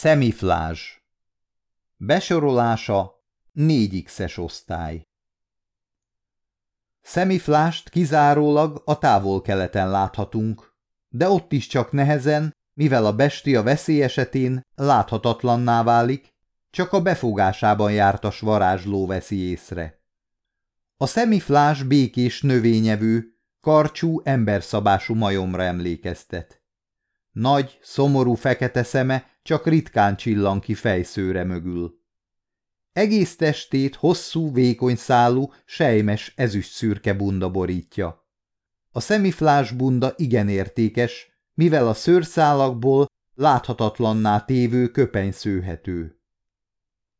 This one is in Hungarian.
Szemiflázs Besorolása 4x-es osztály Szemiflást kizárólag a távol-keleten láthatunk, de ott is csak nehezen, mivel a bestia veszély esetén láthatatlanná válik, csak a befogásában jártas varázsló veszi észre. A szemiflás békés növényevő, karcsú, emberszabású majomra emlékeztet. Nagy, szomorú fekete szeme csak ritkán csillan ki fejszőre mögül. Egész testét hosszú, vékony szálú, sejmes, ezüst szürke bunda borítja. A szemiflás bunda igen értékes, mivel a szőrszálakból láthatatlanná tévő köpeny szőhető.